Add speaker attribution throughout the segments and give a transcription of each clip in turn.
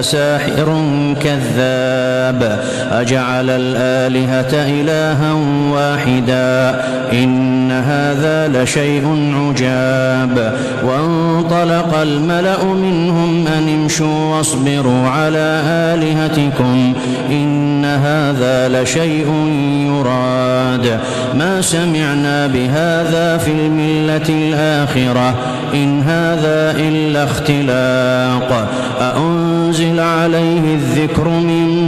Speaker 1: ساحر كذاب أجعل الآلهة إلها واحدا إن هذا لشيء عجاب. وانطلق الملأ منهم أن امشوا واصبروا على آلهتكم إن هذا لشيء يراد. ما سمعنا بهذا في الملة الآخرة إن هذا إلا اختلاق. أأنزل عليه الذكر من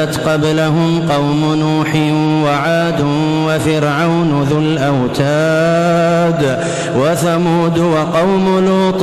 Speaker 1: كذبت قبلهم قوم نوح وعاد وفرعون ذو الأوتاد وثمود وقوم لوط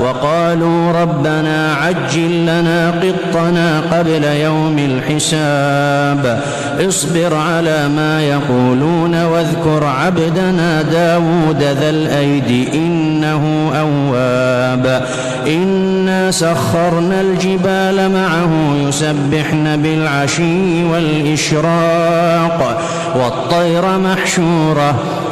Speaker 1: وقالوا ربنا عجل لنا قطنا قبل يوم الحساب. اصبر على ما يقولون واذكر عبدنا داود ذا الأيد إنه أواب. إنا سخرنا الجبال معه يسبحن بالعشي والإشراق. والطير محشورة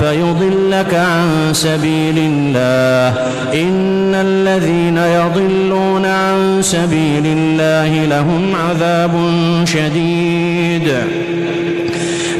Speaker 1: فيضلك عن سبيل الله. إن الذين يضلون عن سبيل الله لهم عذاب شديد.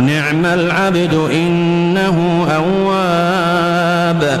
Speaker 1: نعم العبد إنه أواب.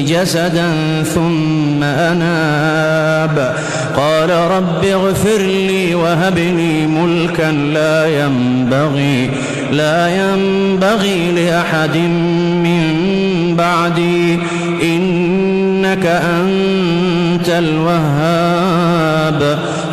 Speaker 1: جسدا ثم أناب. قال رب اغفر لي وهب لي ملكا لا ينبغي لا ينبغي لأحد من بعدي إنك أنت الوهاب.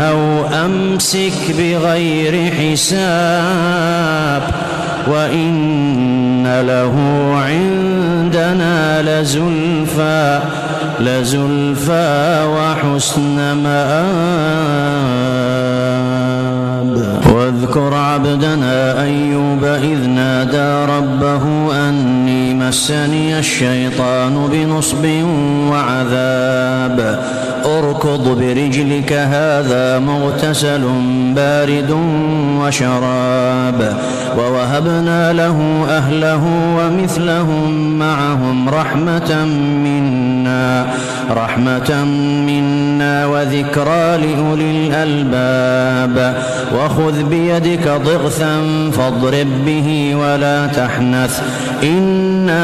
Speaker 1: أو أمسك بغير حساب وإن له عندنا لزلفى لزلفى وحسن مآب. واذكر عبدنا أيوب إذ نادى ربه أني مسني الشيطان بنصب وعذاب. اركض برجلك هذا مغتسل بارد وشراب. ووهبنا له أهله ومثلهم معهم رحمة منا رحمة منا وذكرى لأولي الألباب. وخذ بيدك ضغثا فاضرب به ولا تحنث. إنا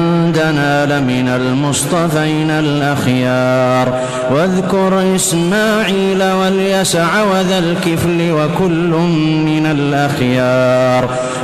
Speaker 1: عندنا لمن المصطفين الأخيار. واذكر إسماعيل واليسع وذا الكفل وكل من الأخيار.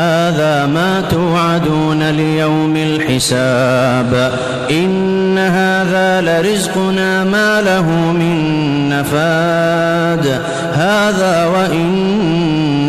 Speaker 1: هذا ما توعدون ليوم الحساب إن هذا لرزقنا ما له من نفاد هذا وإن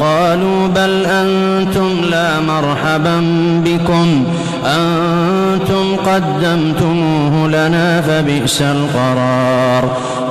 Speaker 1: قالوا بل أنتم لا مرحبا بكم. أنتم قدمتموه لنا فبئس القرار.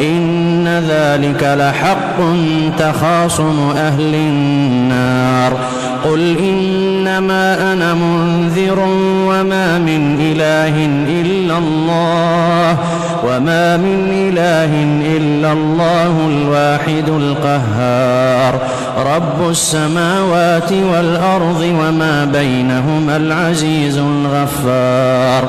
Speaker 1: إن ذلك لحق تخاصم أهل النار. قل إنما أنا منذر وما من إله إلا الله وما من إله إلا الله الواحد القهار. رب السماوات والأرض وما بينهما العزيز الغفار.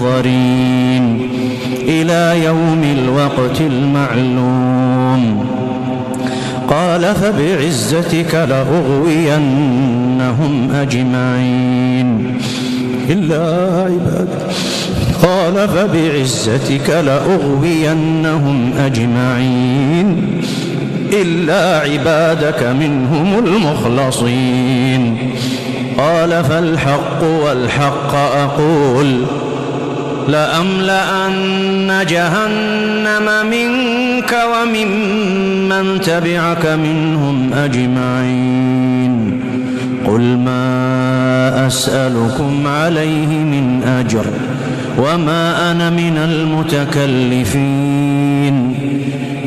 Speaker 1: المنظرين إلى يوم الوقت المعلوم. قال فبعزتك لأغوينهم أجمعين. إلا عبادك قال فبعزتك لأغوينهم أجمعين. إلا عبادك منهم المخلصين. قال فالحق والحق أقول. لأملأن جهنم منك وممن تبعك منهم أجمعين. قل ما أسألكم عليه من أجر وما أنا من المتكلفين.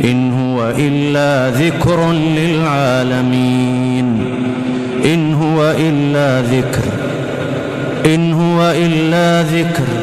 Speaker 1: إن هو إلا ذكر للعالمين. إن هو إلا ذكر. إن هو إلا ذكر.